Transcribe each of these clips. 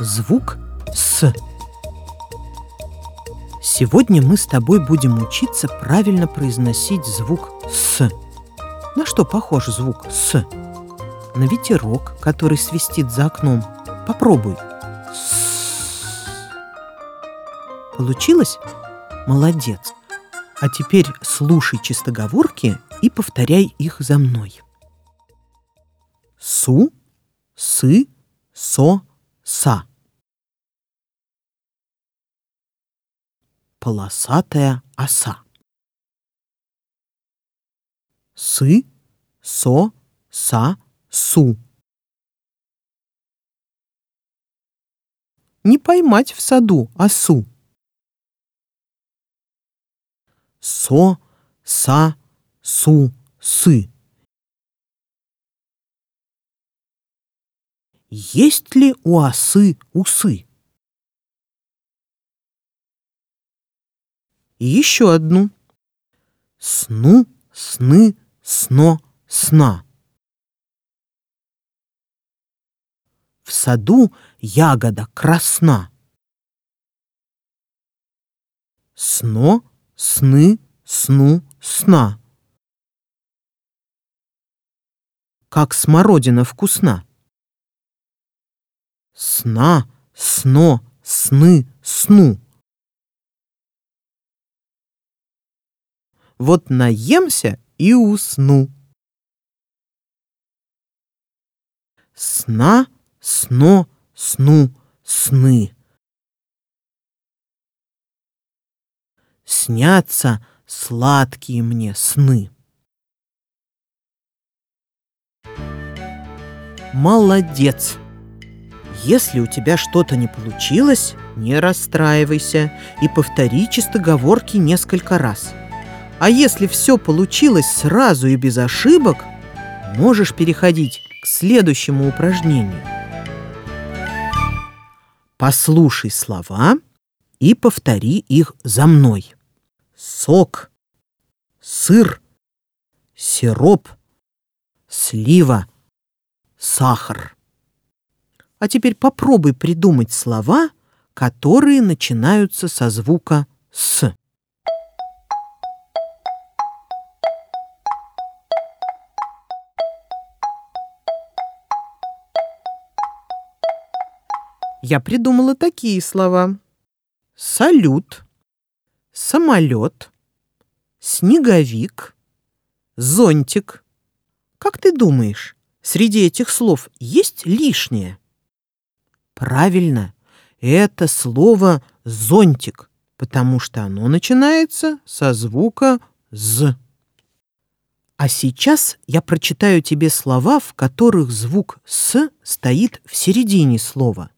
Звук «с». Сегодня мы с тобой будем учиться правильно произносить звук «с». На что похож звук «с»? На ветерок, который свистит за окном. Попробуй. «С». Получилось? Молодец. А теперь слушай чистоговорки и повторяй их за мной. Су, сы, со, са. Полосатая оса. Сы, со, са, су. Не поймать в саду осу. Со, са, су, сы. Есть ли у осы усы? И еще одну. Сну, сны, сно, сна. В саду ягода красна. Сно, сны, сну, сна. Как смородина вкусна сна, сно, сны, сну. Вот наемся и усну. Сна, сно, сну, сны. Снятся сладкие мне сны. Молодец! Если у тебя что-то не получилось, не расстраивайся и повтори чистоговорки несколько раз. А если все получилось сразу и без ошибок, можешь переходить к следующему упражнению. Послушай слова и повтори их за мной. Сок, сыр, сироп, слива, сахар. А теперь попробуй придумать слова, которые начинаются со звука «с». Я придумала такие слова. Салют, самолет, снеговик, зонтик. Как ты думаешь, среди этих слов есть лишнее? Правильно, это слово «зонтик», потому что оно начинается со звука «з». А сейчас я прочитаю тебе слова, в которых звук «с» стоит в середине слова.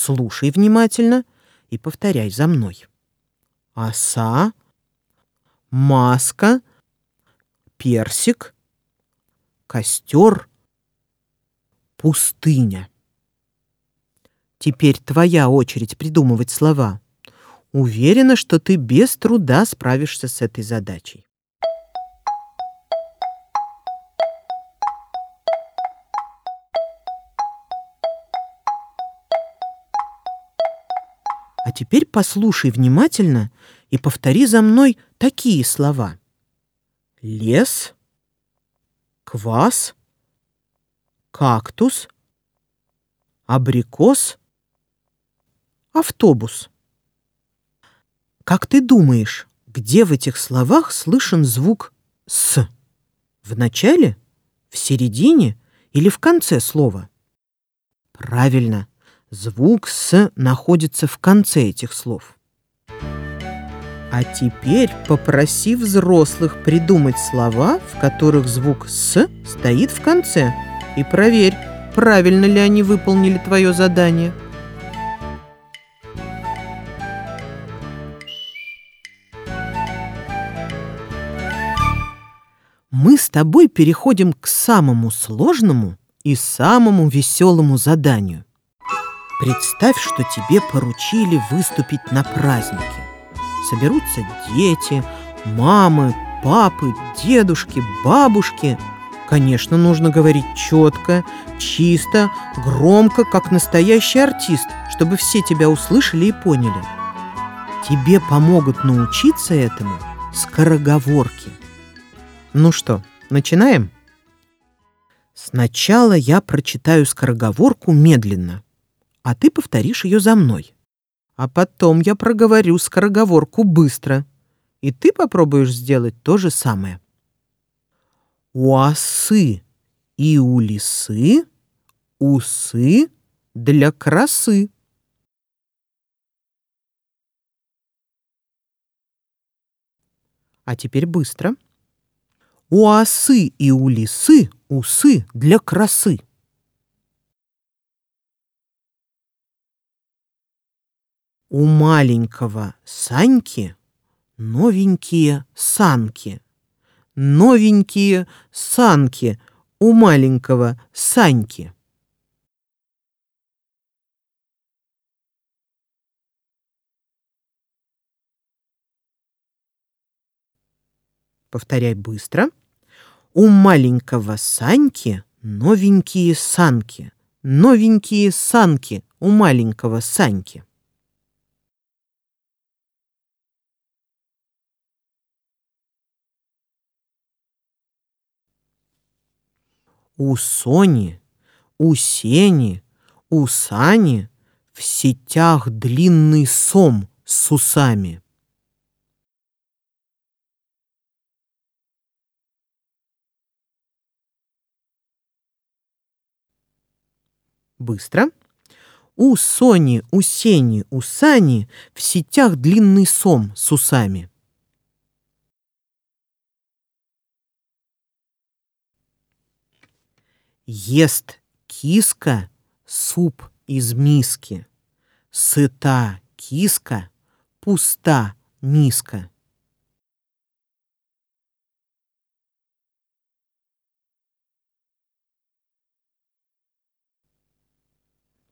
Слушай внимательно и повторяй за мной. Оса, маска, персик, костер, пустыня. Теперь твоя очередь придумывать слова. Уверена, что ты без труда справишься с этой задачей. А теперь послушай внимательно и повтори за мной такие слова. Лес, квас, кактус, абрикос, автобус. Как ты думаешь, где в этих словах слышен звук «с»? В начале, в середине или в конце слова? Правильно, звук «с» находится в конце этих слов. А теперь попроси взрослых придумать слова, в которых звук «с» стоит в конце, и проверь, правильно ли они выполнили твое задание. мы с тобой переходим к самому сложному и самому веселому заданию. Представь, что тебе поручили выступить на празднике. Соберутся дети, мамы, папы, дедушки, бабушки. Конечно, нужно говорить четко, чисто, громко, как настоящий артист, чтобы все тебя услышали и поняли. Тебе помогут научиться этому скороговорки. Ну что, начинаем? Сначала я прочитаю скороговорку медленно, а ты повторишь ее за мной. А потом я проговорю скороговорку быстро, и ты попробуешь сделать то же самое. У осы и у лисы усы для красы. А теперь быстро. У осы и у лисы усы для красы. У маленького Саньки новенькие санки. Новенькие санки у маленького Саньки. Повторяй быстро. У маленького Саньки новенькие санки. Новенькие санки у маленького Саньки. У Сони, у Сени, у Сани в сетях длинный сом с усами. Быстро. У Сони, у Сени, у Сани в сетях длинный сом с усами. Ест киска суп из миски. Сыта киска, пуста миска.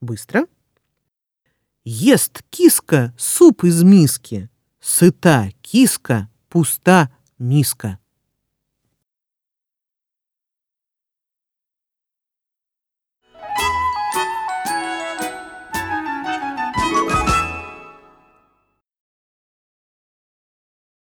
Быстро. Ест киска суп из миски. Сыта киска, пуста миска.